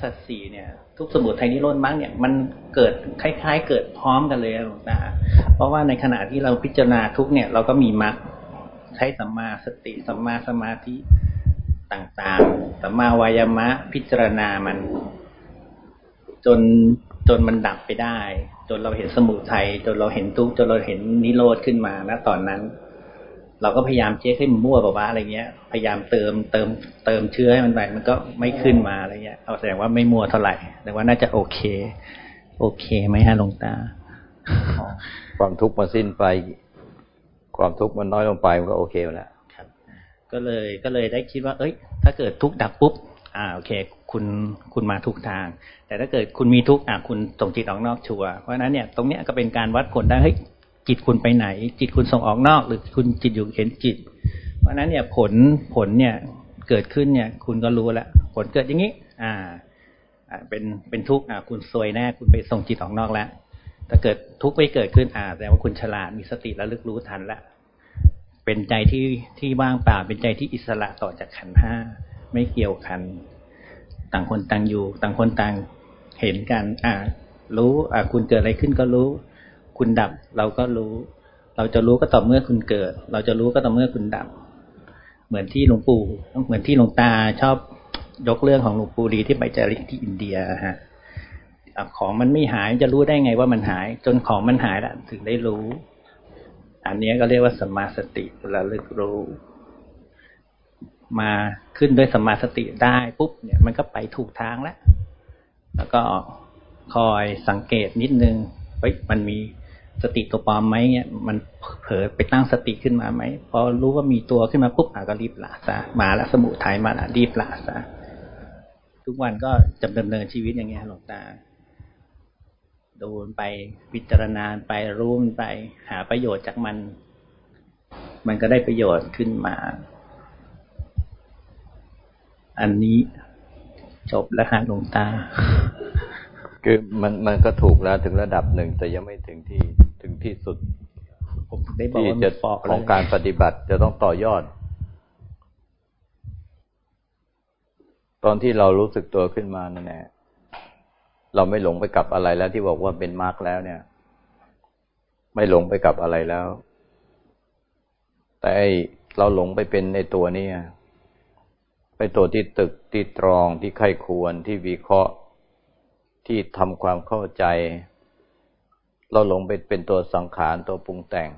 สัจสี่เนี่ย ทุกสมุทัยนิโรธมรรคเนี่ยมันเกิดคล้าย ๆ เกิดพร้อมกันเลยหลวงตาเพราะว่าในขณะที่เราพิจารณาทุกเนี่ย เราก็มีมรรคใช้สัมมาสติสัมมาสมาธิต่างๆสัมมาวายามะพิจารณามัน จนจนมันดับไปได้ จนเราเห็นสมุทัยจนเราเห็นทุกจนเราเห็นนิโรธขึ้นมาณตอนนั้น เราก็พยายามเช็คให้มันมั่วแบบว่าอะไรเงี้ย พยายามเติมเติมเติมเชื้อให้มันไปมันก็ไม่ขึ้นมาอะไรเงี้ยเอาแสดงว่าไม่มั่วเท่าไหร่ แต่ว่าน่าจะโอเค โอเคไหมฮะหลวงตา ความทุกข์มันสิ้นไป ความทุกข์มันน้อยลงไปมันก็โอเคแล้วครับ ก็เลยก็เลยได้คิดว่า เอ้ย ถ้าเกิดทุกข์ดับปุ๊บ อ่าโอเค คุณคุณมาทุกทาง แต่ถ้าเกิดคุณมีทุกข์อ่าคุณส่งจิตออกนอกชัวเพราะฉะนั้นเนี่ยตรงเนี้ยก็เป็นการวัดผลได้เฮ้ย จิตคุณไปไหน จิตคุณส่งออกนอก หรือคุณจิตอยู่เห็นจิต เพราะนั้นเนี่ยผลผลเนี่ยเกิดขึ้นเนี่ย คุณก็รู้แล้วผลเกิดอย่างนี้ อ่าอ่าเป็นเป็นทุกข์อ่าคุณซวยแน่คุณไปส่งจิตออกนอกแล้วถ้าเกิดทุกข์ไปเกิดขึ้นอ่าแสดงว่าคุณฉลาดมีสติระลึกรู้ทันแล้วเป็นใจที่ที่ว่างเปล่าเป็นใจที่อิสระต่อจากขันห้าไม่เกี่ยวกัน ต่างคนต่างอยู่ ต่างคนต่างเห็นกัน อ่า รู้อ่าคุณเกิดอะไรขึ้นก็รู้ คุณดับ เราก็รู้ เราจะรู้ก็ต่อเมื่อคุณเกิด เราจะรู้ก็ต่อเมื่อคุณดับ เหมือนที่หลวงปู่เหมือนที่หลวงตาชอบยกเรื่องของหลวงปู่ดีที่ไปจาริกที่อินเดียฮะของมันไม่หายจะรู้ได้ไงว่ามันหาย จนของมันหายแล้วถึงได้รู้ อันนี้ก็เรียกว่าสมาสติระลึกรู้ มาขึ้นด้วยสมาสติได้ปุ๊บเนี่ยมันก็ไปถูกทางแล้ว แล้วก็คอยสังเกตนิดนึงเฮ้ยมันมี สติตัวปลอมไหมเนี่ยมันเผลอไปตั้งสติขึ้นมาไหมพอรู้ว่ามีตัวขึ้นมาปุ๊บอะก็รีบละซะมาละสมุทัยมาละรีบละซะทุกวันก็จำดำเนินชีวิตอย่างเงี้ยหลวงตาดูไปพิจารณาไปรู้มันไปหาประโยชน์จากมัน มันก็ได้ประโยชน์ขึ้นมา อันนี้จบแล้วฮะหลวงตา คือมันมันก็ถูกแล้วถึงระดับหนึ่งแต่ยังไม่ถึงที่ ที่สุดที่จะของการปฏิบัติจะต้องต่อยอด ตอนที่เรารู้สึกตัวขึ้นมานั่นแหละเราไม่หลงไปกับอะไรแล้วที่บอกว่าเป็นมรรคแล้วเนี่ย ไม่หลงไปกับอะไรแล้ว แต่เราหลงไปเป็นในตัวนี้ไปตัวที่ตึกที่ตรองที่ไข้ควรที่วิเคราะห์ที่ทำความเข้าใจ เราหลงไปเป็นตัวสังขารตัวปรุงแต่ง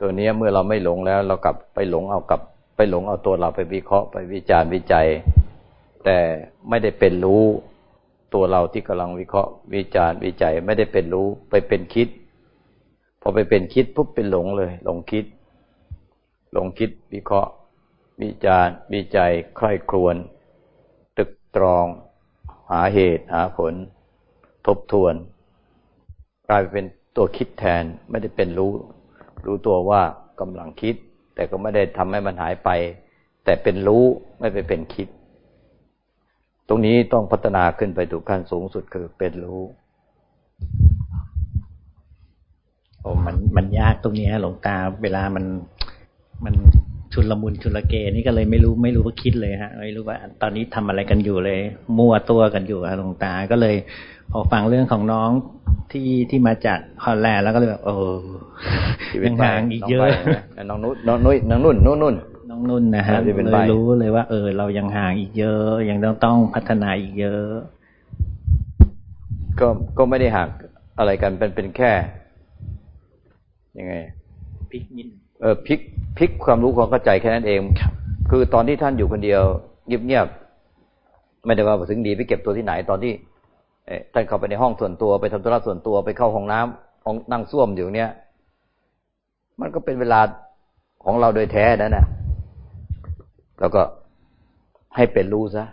ตัวนี้เมื่อเราไม่หลงแล้ว เรากลับไปหลงเอากับ ไปหลงเอาตัวเราไปวิเคราะห์ไปวิจารณ์วิจัย แต่ไม่ได้เป็นรู้ตัวเราที่กำลังวิเคราะห์วิจารณ์วิจัย ไม่ได้เป็นรู้ไปเป็นคิด พอไปเป็นคิดปุ๊บเป็นหลงเลย หลงคิด หลงคิดวิเคราะห์ วิจารณ์วิจัยใคร่ครวญตึกตรอง หาเหตุหาผล ทบทวน ลายเป็นตัวคิดแทนไม่ได้เป็นรู้ รู้ตัวว่ากำลังคิด แต่ก็ไม่ได้ทำให้มันหายไป แต่เป็นรู้ไม่ไปเป็นคิด ตรงนี้ต้องพัฒนาขึ้นไปถูกขั้นสูงสุดคือเป็นรู้โอ้มันมันยากตรงนี้หลวงตา เวลามันมันชุนละมุนชุนละเกนี่ก็เลยไม่รู้ไม่รู้ว่าคิดเลยฮะไม่รู้ว่า ตอนนี้ทำอะไรกันอยู่เลย มั่วตัวกันอยู่ฮะหลวงตาก็เลย พอฟังเรื่องของน้องที่ที่มาจากฮอลแลนด์แล้วก็เลยแบบเออยังห่างอีกเยอะน้องนุ่นน้องนุ่นน้องนุ่นนุ่นนุ่นน้องนุ่นนะฮะเลยรู้เลยว่า เออ เรายังห่างอีกเยอะ ยังต้องต้องพัฒนาอีกเยอะ ก็ก็ไม่ได้ห่างอะไรกันเป็นเป็นแค่ยังไงพิกนิดเออพลิกพลิกความรู้ความเข้าใจแค่นั้นเองคือตอนที่ท่านอยู่คนเดียวเงียบๆไม่ได้ว่าถึงดีไปเก็บตัวที่ไหนตอนที่ ท่านเข้าไปในห้องส่วนตัวไปทำธุระส่วนตัวไปเข้าห้องน้ำห้องนั่งส้วมอยู่เนี้ยมันก็เป็นเวลาของเราโดยแท้นั่นแหละแล้วก็ให้เป็นรู้ซะ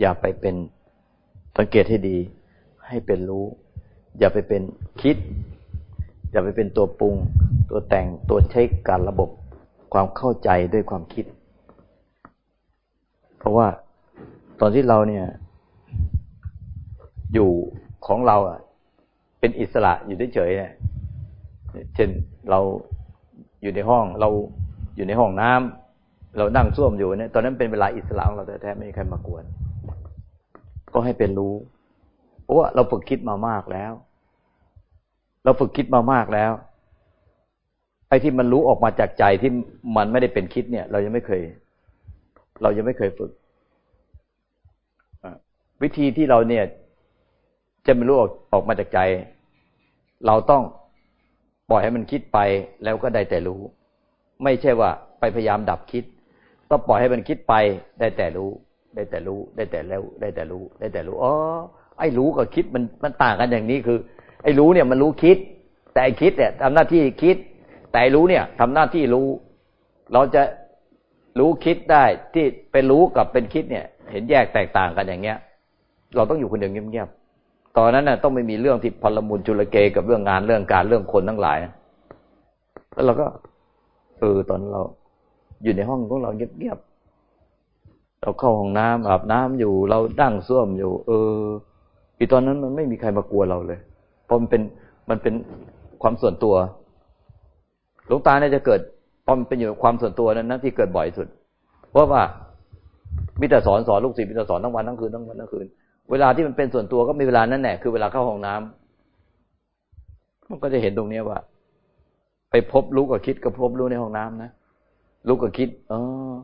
อย่าไปเป็นสังเกตให้ดี ให้เป็นรู้ อย่าไปเป็นคิด อย่าไปเป็นตัวปรุง ตัวแต่งตัวใช้การระบบความเข้าใจด้วยความคิด เพราะว่าตอนที่เราเนี่ย อยู่ของเราอะ เป็นอิสระอยู่เฉยๆเนี่ยเช่นเราอยู่ในห้องเราอยู่ในห้องน้เรานั่งส้วมอยู่เนี่ยตอนนั้นเป็นเวลาอิสระของเราแท้ๆไม่มีใครมากวน ก็ให้เป็นรู้เพราะว่าเราฝึกคิดมามากแล้ว เราฝึกคิดมามากแล้วไอ้ที่มันรู้ออกมาจากใจที่มันไม่ได้เป็นคิดเนี่ย เรายังไม่เคย เรายังไม่เคยฝึกวิธีที่เราเนี่ย จะไม่รู้ออกออกมาจากใจ เราต้องปล่อยให้มันคิดไปแล้วก็ได้แต่รู้ ไม่ใช่ว่าไปพยายามดับคิดต้องปล่อยให้มันคิดไปได้แต่รู้ ได้แต่รู้ ได้แต่แล้ว ได้แต่รู้ ได้แต่รู้อ๋อไอ้รู้กับคิดมันมันต่างกันอย่างนี้คือ ไอ้รู้เนี่ยมันรู้คิด แต่ไอ้คิดเนี่ยทำหน้าที่คิด แต่รู้เนี่ยทำหน้าที่รู้ เราจะรู้คิดได้ที่เป็นรู้กับเป็นคิดเนี่ย เห็นแยกแตกต่างกันอย่างเงี้ย เราต้องอยู่คนเดียวเงียบๆ ตอนนั้นน่ะต้องไม่มีเรื่องที่พลมุนจุลเกกับเรื่องงานเรื่องการเรื่องคนทั้งหลายแล้วเราก็เออตอนเรา อยู่ในห้องของเราเงียบๆเราเข้าห้องน้ำอาบน้ำอยู่ เราดั้งส้วมอยู่ เอออีตอนนั้นมันไม่มีใครมากลัวเราเลยเพราะมันเป็นมันเป็นความส่วนตัวหลวงตาเนี่ยจะเกิดพอมันเป็นอยู่ความส่วนตัวนั้นนะที่เกิดบ่อยสุด เพราะว่ามิแต่สอนสอนลูกศิษย์มิแต่สอนทั้งวันทั้งคืนทั้งวันทั้งคืน เวลาที่มันเป็นส่วนตัวก็มีเวลานั้นแหละคือเวลาเข้าห้องน้ำมันก็จะเห็นตรงนี้ว่า ไปพบรู้กับคิดกับพบรู้ในห้องน้ำนะลูกก็คิดเออ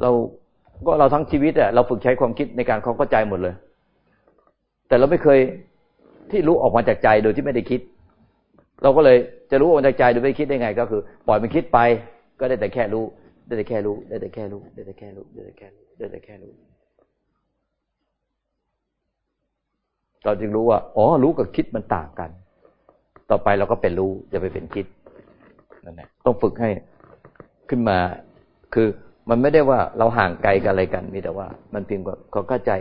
เราก็เราทั้งชีวิตอะเราฝึกใช้ความคิดในการเข้าใจหมดเลย แต่เราไม่เคยที่รู้ออกมาจากใจโดยที่ไม่ได้คิด เราก็เลยจะรู้ออกมาจากใจโดยไม่คิดได้ไง ก็คือ ปล่อยมันคิดไป ก็ได้แต่แค่รู้ ได้แต่แค่รู้ ได้แต่แค่รู้ ได้แต่แค่รู้ ได้แต่แค่รู้ได้แต่แค่รู้ เราจึงรู้ว่า อ๋อ รู้กับคิดมันต่างกัน ต่อไปเราก็เป็นรู้จะไปเป็นคิดนั่นแหละต้องฝึกให้ขึ้นมา คือมันไม่ได้ว่าเราห่างไกลกันอะไรกัน มีแต่ว่า มันเพียงว่าเขาเข้าใจ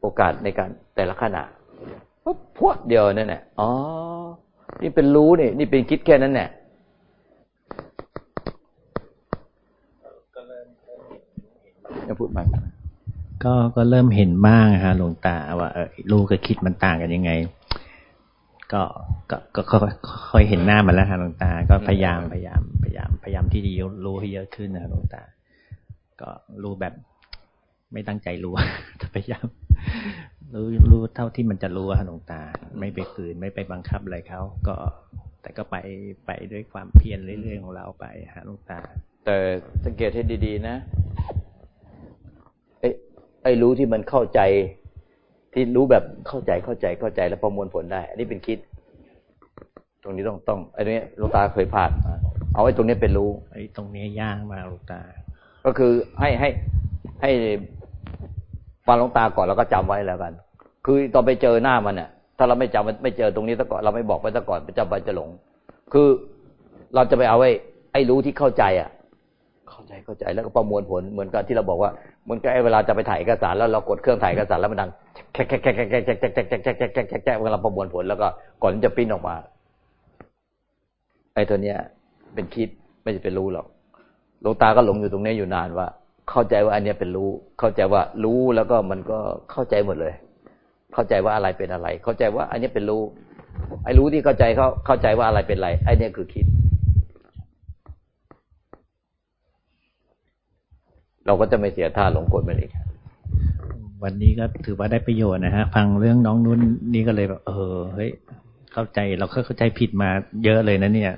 โอกาสในการแต่ละขณะปุ๊บพวดเดียวนั่นแหละอ๋อ นี่เป็นรู้นี่ นี่เป็นคิดแค่นั้นแหละจะพูดใหม่ ก็ก็เริ่มเห็นบ้างฮะหลวงตาว่าเออรู้กับคิดมันต่างกันยังไง ก็ก็ก็ค่อยเห็นหน้ามันแล้วครับหลวงตา ก็พยายามพยายามพยายามพยายามที่ดีรู้ให้เยอะขึ้นนะหลวงตา ก็รู้แบบไม่ตั้งใจรู้พยายามรู้รู้เท่าที่มันจะรู้อะหลวงตา ไม่ไปฝืนไม่ไปบังคับอะไรเขาก็แต่ก็ไปไปด้วยความเพียรเรื่อยๆของเราไปฮะหลวงตา แต่สังเกตให้ดีๆนะ ไอ้ไอ้รู้ที่มันเข้าใจ ที่รู้แบบเข้าใจเข้าใจเข้าใจแล้วประมวลผลได้ อันนี้เป็นคิด ตรงนี้ต้องต้องไอ้นี้ลูกตาเคยผ่านเอาไอ้ตรงนี้เป็นรู้ไอ้ตรงนี้ยากมาลูกตา ก็คือให้ให้ให้ฟังลูกตาก่อนแล้วก็จำไว้แล้วกัน คือตอนไปเจอหน้ามันเนี่ยถ้าเราไม่จำไม่เจอตรงนี้ซะก่อนเราไม่บอกไปซะก่อนไปจำไปจะหลง คือเราจะไปเอาไอ้ไอ้รู้ที่เข้าใจอะ เข้าใจเข้าใจแล้วก็ประมวลผลเหมือนกับที่เราบอกว่าเห มือนกับไอ้เวลาจะไปถ่ายเอกสารแล้วเรากดเครื่องถ่ายเอกสารแล้วมันดังแจ๊กแจ๊กแจ๊กแจ๊กแจ๊กแจ๊กแจ๊กแจ๊กแจ๊กแจ๊กแจ๊กแจ๊กแจ๊กแจ๊กเวลาประมวลผลแล้วก็ก่อนจะปิ้นออกมา ไอ้ตัวเนี้ย เป็นคิดไม่ใช่เป็นรู้หรอกหลวงตาก็หลงอยู่ตรงนี้อยู่นานว่า เข้าใจว่าอันเนี้ยเป็นรู้ เข้าใจว่ารู้แล้วก็มันก็เข้าใจหมดเลย เข้าใจว่าอะไรเป็นอะไร เข้าใจว่า อันนี้เป็นรู้ ไอ้รู้ที่เข้าใจเขาเข้าใจว่าอะไรเป็นอะไรไอ้นี่คือคิด เราก็จะไม่เสียท่าหลงกลไปเลยวันนี้ก็ถือว่าได้ประโยชน์นะฮะ ฟังเรื่องน้องนุ่นนี่ก็เลยแบบ เออเฮ้ยเข้าใจเราเข้าใจผิดมาเยอะเลยนะเนี่ย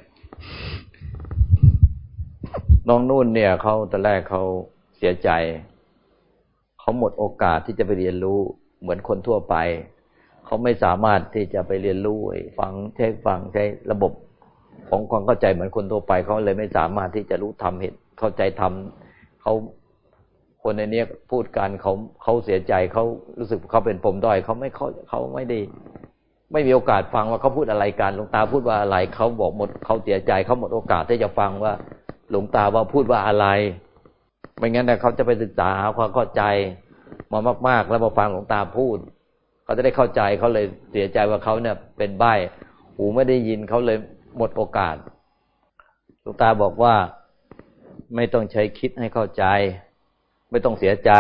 น้องนุ่นเนี่ยเขาตอนแรกเขาเสียใจเขาหมดโอกาสที่จะไปเรียนรู้เหมือนคนทั่วไปเขาไม่สามารถที่จะไปเรียนรู้ฟังใช้ฟังใช้ระบบของความเข้าใจเหมือนคนทั่วไปเขาเลยไม่สามารถที่จะรู้ทำเห็นเข้าใจทำเขา คนในนี้พูดกันเขาเขาเสียใจเขารู้สึกเขาเป็นปมด้อยเขาไม่เขาเขาไม่ได้ ไม่มีโอกาสฟังว่าเขาพูดอะไรกันหลวงตาพูดว่าอะไรเขาบอกหมดเขาเสียใจเขาหมดโอกาสที่จะฟังว่าหลวงตาว่าพูดว่าอะไร ไม่งั้นแต่เขาจะไปศึกษาหาความเข้าใจมามาก ๆ แล้วมาฟังหลวงตาพูดเขาจะได้เข้าใจเขาเลยเสียใจว่าเขาเนี่ย เป็นใบ้หูไม่ได้ยินเขาเลยหมดโอกาสหลวงตาบอกว่าไม่ต้องใช้คิดให้เข้าใจ ไม่ต้องเสียใจ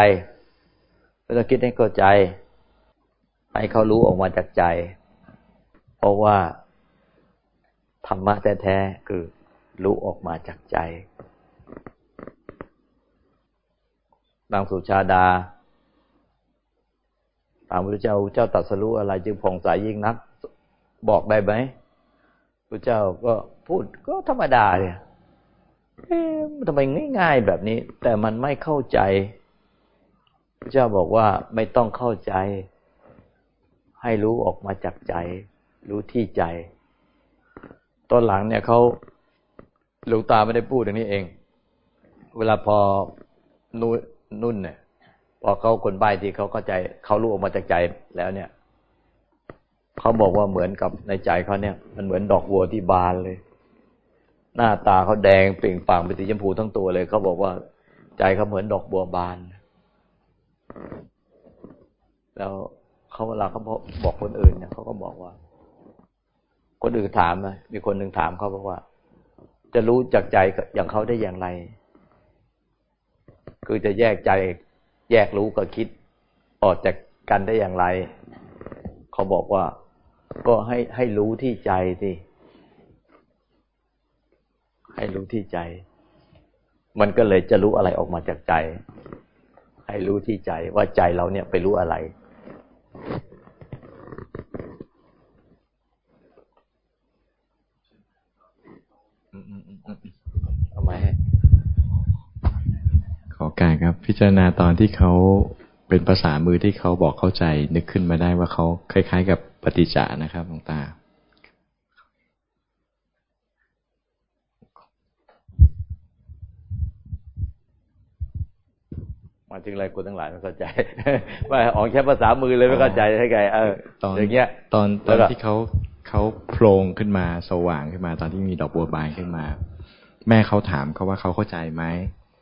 ไม่ต้องคิดให้เข้าใจ ให้เขารู้ออกมาจากใจ เพราะว่า ธรรมะแท้ๆคือรู้ออกมาจากใจ นางสุชาดาถามพระเจ้าเจ้าตัดสรู้อะไรจึงผ่องใสยยิ่งนัก บอกได้ไหมพระเจ้าก็พูดก็ธรรมดาเนี่ย เอ๊ะทำไมง่าย ๆ แบบนี้ แต่มันไม่เข้าใจพระเจ้าบอกว่าไม่ต้องเข้าใจ ให้รู้ออกมาจากใจ รู้ที่ใจ ตอนหลังเนี่ยเขาหลวงตาไม่ได้พูดอย่างนี้เอง เวลาพอนุ่นุ่นเนี่ยพอเขาคนใบ้ที่เขาเข้าใจเขารู้ออกมาจากใจแล้วเนี่ยเขาบอกว่าเหมือนกับในใจเขาเนี่ย มันเหมือนดอกบัวที่บานเลย หน้าตาเขาแดงเปล่งปลั่งเป็นสีชมพูทั้งตัวเลยเขาบอกว่า ใจเขาเหมือนดอกบัวบาน แล้วเขาเวลาเขาบอกคนอื่นเนี่ยเขาก็บอกว่า คนอื่นถามนะมีคนหนึ่งถามเขาบอกว่า จะรู้จากใจอย่างเขาได้อย่างไร คือจะแยกใจแยกรู้กับคิดออกจากกันได้อย่างไร เขาบอกว่า ก็ให้ให้รู้ที่ใจสิ ให้รู้ที่ใจ มันก็เลยจะรู้อะไรออกมาจากใจ ให้รู้ที่ใจว่าใจเราเนี่ยไปรู้อะไร เอาไหมขอการครับ พิจารณาตอนที่เขาเป็นภาษามือที่เขาบอกเข้าใจ นึกขึ้นมาได้ว่าเขาคล้าย ๆ กับปฏิจจานะครับหลวงตา มาถึงอะไรคนทั้งหลายไม่เข้าใจว่าออกแค่ภาษามือเลยไม่เข้าใจให้ไงเออตอนอย่างเงี้ย ตอนตอนที่เขาเขาโผล่ขึ้นมาสว่างขึ้นมา ตอนที่มีดอกบัวบานขึ้นมา แม่เขาถามเขาว่าเขาเข้าใจไหม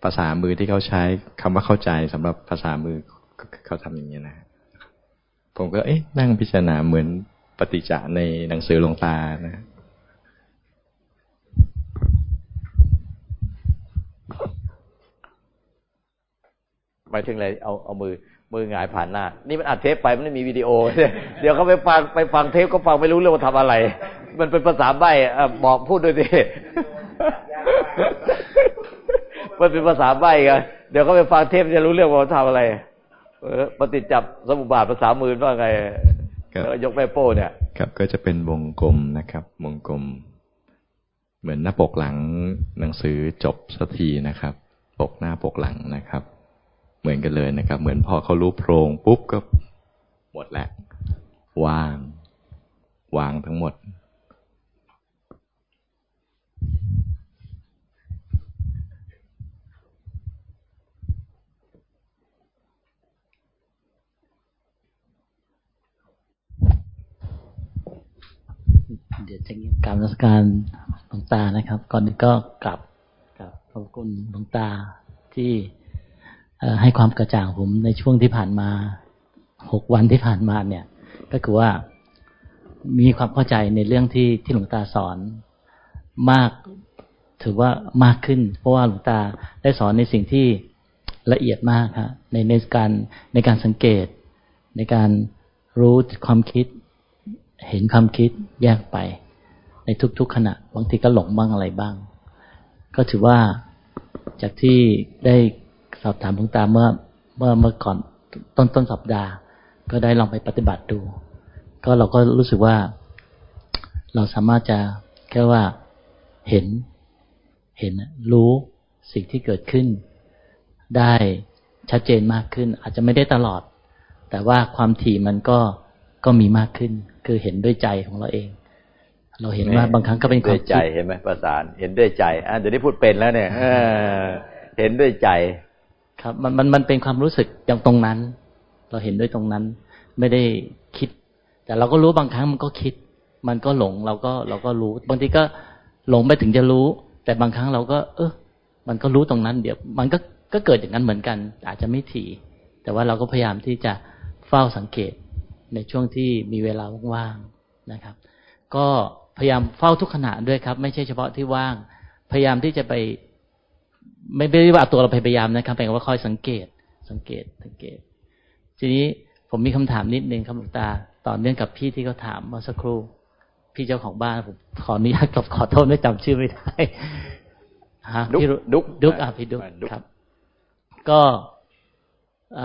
ภาษามือที่เขาใช้คำว่าเข้าใจสำหรับภาษามือเขาทำอย่างนี้นะผมก็เอ๊ะนั่งพิจารณาเหมือนปฏิจจาในหนังสือหลวงตานะ หมายถึงอะไรเอาเอามือมือหงายผ่านหน้า นี่มันอัดเทปไปมันไม่มีวิดีโอ เดี๋ยวเขาไปฟังไปฟังเทปก็ฟังไม่รู้เรื่องว่าทำอะไร มันเป็นภาษาใบ้บอกพูดด้วยดิมันเป็นภาษาใบ้กันเดี๋ยวเขาไปฟังเทปจะรู้เรื่องว่าทำอะไรปฏิจับสมุบาทภาษามือว่าไงยกแม่โป้เนี่ย ครับ ก็จะเป็นวงกลมนะครับ วงกลม เหมือนหน้าปกหลังหนังสือจบสักทีนะครับ ปกหน้าปกหลังนะครับ เหมือนกันเลยนะครับ เหมือนพอเขารู้โพรงปุ๊บก็หมดแล้ววาง วางทั้งหมด เดี๋ยวจะเกราบรัชการหลวงตานะครับ ก่อนนี้ก็กลับกับขอบคุณหลวงตาที่ ให้ความกระจ่างผมในช่วงที่ผ่านมาหกวันที่ผ่านมาเนี่ย ก็คือว่ามีความเข้าใจในเรื่องที่ที่หลวงตาสอนมากถือว่ามากขึ้น เพราะว่าหลวงตาได้สอนในสิ่งที่ละเอียดมากครับในในการในการสังเกต ในการรู้ความคิด เห็นความคิดแยกไป ในทุกๆขณะ บางทีก็หลงบ้างอะไรบ้าง ก็ถือว่าจากที่ได้ สอบถามหลวงตาเมื่อเมื่อเมื่อก่อนต้นต้นสัปดาห์ ก็ได้ลองไปปฏิบัติดู ก็เราก็รู้สึกว่า เราสามารถจะแค่ว่าเห็น เห็นรู้สิ่งที่เกิดขึ้น ได้ชัดเจนมากขึ้น อาจจะไม่ได้ตลอด แต่ว่าความถี่มันก็ก็มีมากขึ้น คือเห็นด้วยใจของเราเอง เราเห็นว่าบางครั้งก็เป็นความใจเห็นไหมประสาน เห็นด้วยใจอะเดี๋ยวนี้พูดเป็นแล้วเนี่ยเห็นด้วยใจ ครับมันมันมันเป็นความรู้สึกอย่างตรงนั้น เราเห็นด้วยตรงนั้น ไม่ได้คิด แต่เราก็รู้บางครั้งมันก็คิด มันก็หลงเราก็เราก็รู้ บางทีก็หลงไปถึงจะรู้ แต่บางครั้งเราก็ เออมันก็รู้ตรงนั้น เดี๋ยว มันก็ก็เกิดอย่างนั้นเหมือนกัน อาจจะไม่ถี่ แต่ว่าเราก็พยายามที่จะเฝ้าสังเกตในช่วงที่มีเวลาว่างๆนะครับ ก็พยายามเฝ้าทุกขณะด้วยครับ ไม่ใช่เฉพาะที่ว่าง พยายามที่จะไป ไม่ไม่ได้ว่าตัวเราพยายามนะครับแต่ว่าคอยสังเกต สังเกตสังเกต ทีนี้ผมมีคำถามนิดนึงครับหลวงตาต่อเนื่องกับพี่ที่เขาถามเมื่อสักครู่พี่เจ้าของบ้านผมขออนุญาตกับขอโทษไม่จำชื่อไม่ได้ฮะพี่ดุกดุกอะพี่ดุกครับ ก็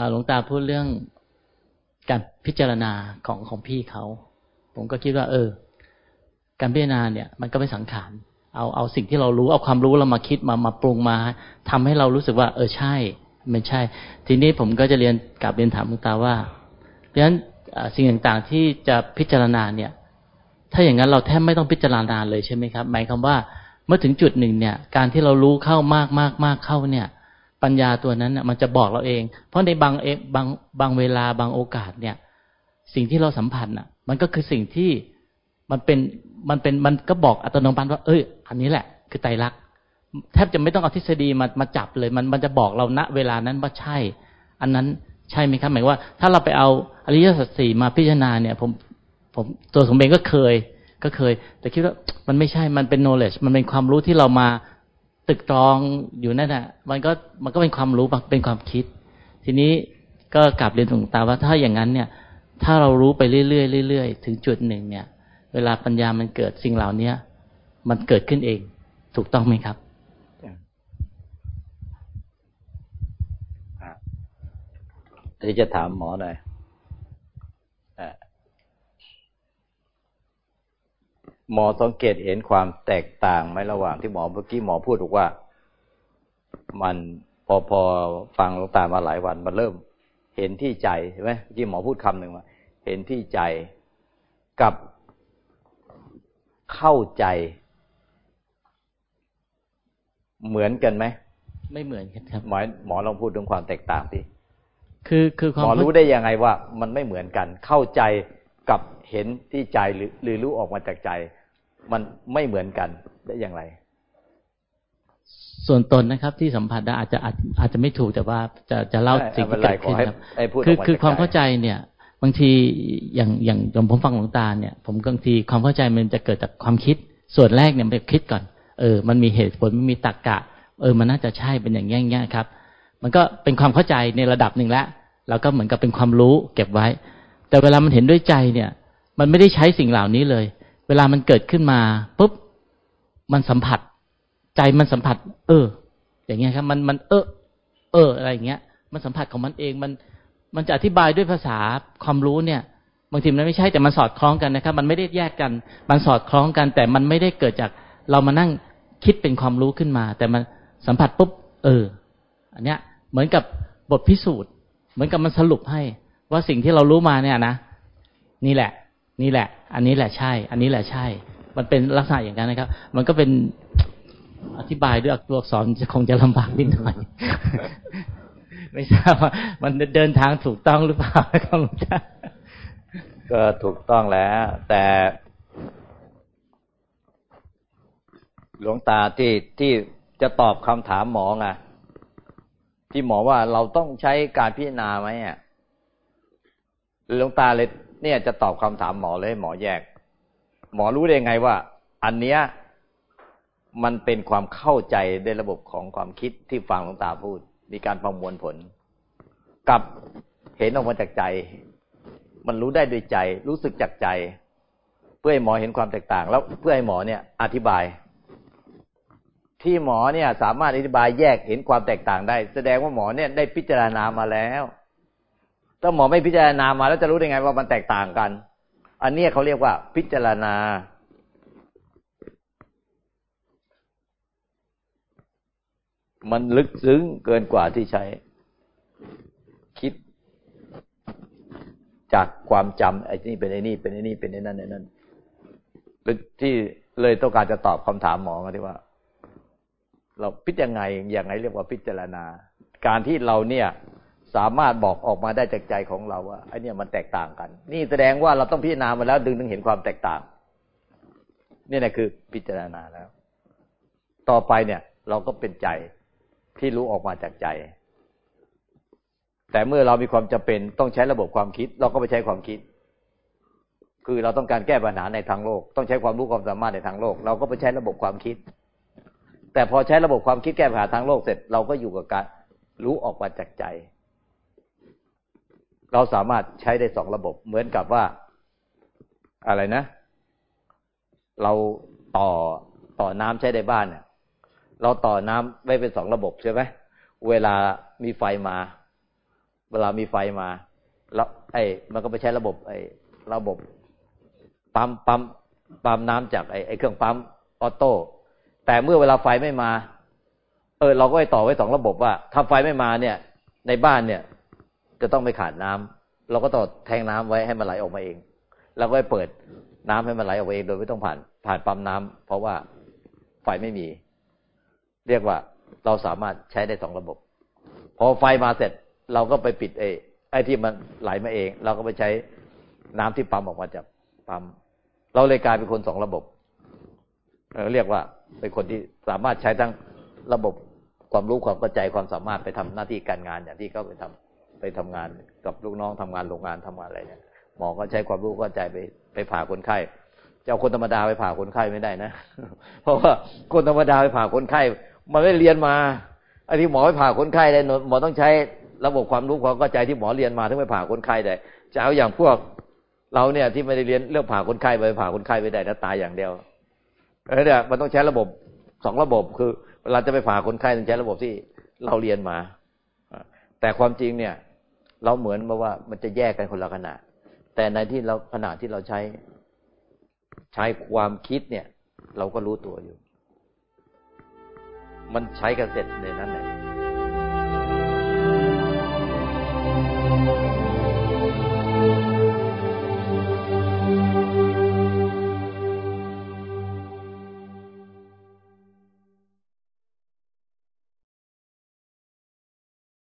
หลวงตาพูดเรื่องการพิจารณาของของพี่เขา ผมก็คิดว่า เออ การพิจารณาเนี่ย มันก็เป็นสังขาร เอาเอาสิ่งที่เรารู้ เอาความรู้เรามาคิดมามาปรุงมาทำให้เรารู้สึกว่า เออใช่มันใช่ ทีนี้ผมก็จะเรียนกลับเรียนถามลุงตาว่า เพราะฉะนั้นสิ่งต่างๆที่จะพิจารณาเนี่ย ถ้าอย่างนั้นเราแทบไม่ต้องพิจารณาเลยใช่ไหมครับ หมายความว่าเมื่อถึงจุดหนึ่งเนี่ย การที่เรารู้เข้ามากมากมากเข้าเนี่ย ปัญญาตัวนั้นน่ะมันจะบอกเราเอง เพราะในบางเอบางบางเวลาบางโอกาสเนี่ย สิ่งที่เราสัมผัสน่ะ มันก็คือสิ่งที่ มันเป็นมันเป็นมันก็บอกอัตโนมัติว่า เอ้ย อันนี้แหละ คือไตรลักษณ์แทบจะไม่ต้องเอาทฤษฎีมามาจับเลย มันมันจะบอกเราณเวลานั้นว่าใช่ อันนั้นใช่ไหมครับหมายว่า ถ้าเราไปเอาอริยสัจสี่มาพิจารณาเนี่ยผมผมตัวสมเองก็เคยก็เคย แต่คิดว่ามันไม่ใช่มันเป็น knowledge มันเป็นความรู้ที่เรามาตึกตรองอยู่นั่นแหะมันก็มันก็เป็นความรู้เป็นความคิด ทีนี้ก็กลับเรียนตรงตาว่าถ้าอย่างนั้นเนี่ย ถ้าเรารู้ไปเรื่อยๆเรื่อยๆถึงจุดหนึ่งเนี่ย เวลาปัญญามันเกิดสิ่งเหล่านี้มันเกิดขึ้นเอง ถูกต้องไหมครับที่จะถามหมอหน่อยหมอสังเกตเห็นความแตกต่างไหมระหว่างที่หมอเมื่อกี้หมอพูดถูกว่า มันพอพอฟังลงตามาหลายวัน มันเริ่ม เห็นที่ใจใช่ไหมเมื่อกี้หมอพูดคำหนึ่งว่า เห็นที่ใจกับ เข้าใจ เหมือนกันไหมไม่เหมือนกันครับหมอหมอลองพูดถึงความแตกต่างสิคือคือหมอรู้ได้ยังไงว่า มันไม่เหมือนกัน เข้าใจกับเห็นที่ใจหรือหรือรู้ออกมาจากใจ มันไม่เหมือนกันได้อย่างไร ส่วนตนนะครับ ที่สัมผัสได้อาจจะอาจจะไม่ถูกแต่ว่าจะจะเล่าสิ่งที่เกิดขึ้นครับคือคือความเข้าใจเนี่ย บางทีอย่างอย่างผมฟังหลวงตาเนี่ย ผมบางทีความเข้าใจมันจะเกิดจากความคิด ส่วนแรกเนี่ยมันคิดก่อน เออ มันมีเหตุผลมันมีตรรกกะ เออ มันน่าจะใช่เป็นอย่างเงี้ยครับ มันก็เป็นความเข้าใจในระดับหนึ่งแล้วเราก็เหมือนกับเป็นความรู้เก็บไว้ แต่เวลามันเห็นด้วยใจเนี่ย มันไม่ได้ใช้สิ่งเหล่านี้เลย เวลามันเกิดขึ้นมาปุ๊บมันสัมผัส ใจมันสัมผัส เออ อย่างเงี้ยครับ มันมันเออ เอออะไรอย่างเงี้ย มันสัมผัสของมันเองมัน มันจะอธิบายด้วยภาษาความรู้เนี่ย บางทีมันไม่ใช่แต่มันสอดคล้องกันนะครับ มันไม่ได้แยกกัน มันสอดคล้องกัน แต่มันไม่ได้เกิดจากเรามานั่งคิดเป็นความรู้ขึ้นมา แต่มันสัมผัสปุ๊บเออ อันเนี้ย เหมือนกับบทพิสูจน์ เหมือนกับมันสรุปให้ ว่าสิ่งที่เรารู้มาเนี่ยนะนี่แหละ นี่แหละ อันนี้แหละใช่ อันนี้แหละใช่ มันเป็นลักษณะอย่างนั้นนะครับ มันก็เป็นอธิบายด้วยตัวอักษรจะคงจะลำบากนิดหน่อย ไม่ทราบว่ามันเดินทางถูกต้องหรือเปล่าครับหลวงตาก็ถูกต้องแล้ว แต่หลวงตาที่ที่จะตอบคำถามหมอไงที่หมอว่าเราต้องใช้การพิจารณาไหมอะหลวงตาเลยเนี่ยจะตอบคำถามหมอเลยหมอแยก หมอรู้ได้ไงว่า อันเนี้ยมันเป็นความเข้าใจในระบบของความคิดที่ฟังหลวงตาพูด มีการประมวลผล กับเห็นออกมาจากใจ มันรู้ได้ด้วยใจ รู้สึกจากใจ เพื่อให้หมอเห็นความแตกต่าง แล้วเพื่อให้หมอเนี่ย อธิบาย ที่หมอเนี่ย สามารถอธิบายแยกเห็นความแตกต่างได้ แสดงว่าหมอเนี่ยได้พิจารณามาแล้วถ้าหมอไม่พิจารณามาแล้วจะรู้ได้ไงว่ามันแตกต่างกัน อันนี้เขาเรียกว่าพิจารณา มันลึกซึ้งเกินกว่าที่ใช้ คิด จากความจำไอ้นี่เป็นไอ้นี่เป็นไอ้นี่เป็นไอ้นั่นไอ้นั่นที่เลยต้องการจะตอบคำถามหมอมาที่ว่า เราพิจารณาอย่างไรเรียกว่าพิจารณา การที่เราเนี่ยสามารถบอกออกมาได้จากใจของเราว่าไอ้นี่มันแตกต่างกัน นี่แสดงว่าเราต้องพิจารณามาแล้วดึงถึงเห็นความแตกต่าง นี่แหละคือพิจารณาแล้ว ต่อไปเนี่ย เราก็เป็นใจ ที่รู้ออกมาจากใจ แต่เมื่อเรามีความจำเป็นต้องใช้ระบบความคิด เราก็ไปใช้ความคิด คือเราต้องการแก้ปัญหาในทางโลก ต้องใช้ความรู้ความสามารถในทางโลก เราก็ไปใช้ระบบความคิด แต่พอใช้ระบบความคิดแก้ปัญหาทางโลกเสร็จเราก็อยู่กับการรู้ออกมาจากใจ เราสามารถใช้ได้สองระบบเหมือนกับว่าอะไรนะ เราต่อต่อน้ำใช้ในบ้านเนี่ย เราต่อน้ำไว้เป็นสองระบบใช่ไหมเวลามีไฟมา เวลามีไฟมา แล้วไอ้มันก็ไปใช้ระบบ ไอ้ระบบปั๊มปั๊มปั๊มน้ำจากไอ้ไอ้เครื่องปั๊มออโต้แต่เมื่อเวลาไฟไม่มา เออ เราก็ไปต่อไว้สองระบบว่า ถ้าไฟไม่มาเนี่ย ในบ้านเนี่ย จะต้องไม่ขาดน้ำเราก็ต่อแทงน้ำไว้ให้มันไหลออกมาเองเราก็ไปเปิดน้ำให้มันไหลออกมาเองโดยไม่ต้องผ่านผ่านปั๊มน้ำเพราะว่าไฟไม่มี เรียกว่าเราสามารถใช้ได้สองระบบ พอไฟมาเสร็จเราก็ไปปิดไอ้ไอ้ที่มันไหลมาเอง เราก็ไปใช้น้ำที่ปั๊มออกมาจากปั๊มเราเลยกลายเป็นคนสองระบบเรียกว่าเป็นคนที่สามารถใช้ทั้งระบบความรู้ความเข้าใจความสามารถไปทำหน้าที่การงานอย่างที่เขาไปทำไปทำงานกับลูกน้องทำงานโรงงานทำงานอะไรเนี่ยหมอก็ใช้ความรู้เข้าใจไปไปผ่าคนไข้จะเอาคนธรรมดาไปผ่าคนไข้ไม่ได้นะ เพราะว่าคนธรรมดาไปผ่าคนไข้ มันไม่เรียนมาไอ้ที่หมอไปผ่าคนไข้ได้หมอต้องใช้ระบบความรู้ความเข้าใจที่หมอเรียนมาถึงไปผ่าคนไข้ได้จะเอาอย่างพวกเราเนี่ยที่ไม่ได้เรียนเรื่องผ่าคนไข้ไปผ่าคนไข้ไม่ได้นะตายอย่างเดียวเออเนี่ยมันต้องใช้ระบบสองระบบคือเวลาจะไปผ่าคนไข้ต้องใช้ระบบที่เราเรียนมาแต่ความจริงเนี่ย เราเหมือนมาว่ามันจะแยกกันคนละขณะ แต่ในที่เราขณะที่เราใช้ใช้ความคิดเนี่ย เราก็รู้ตัวอยู่ มันใช้กันเสร็จในนั้นแหละ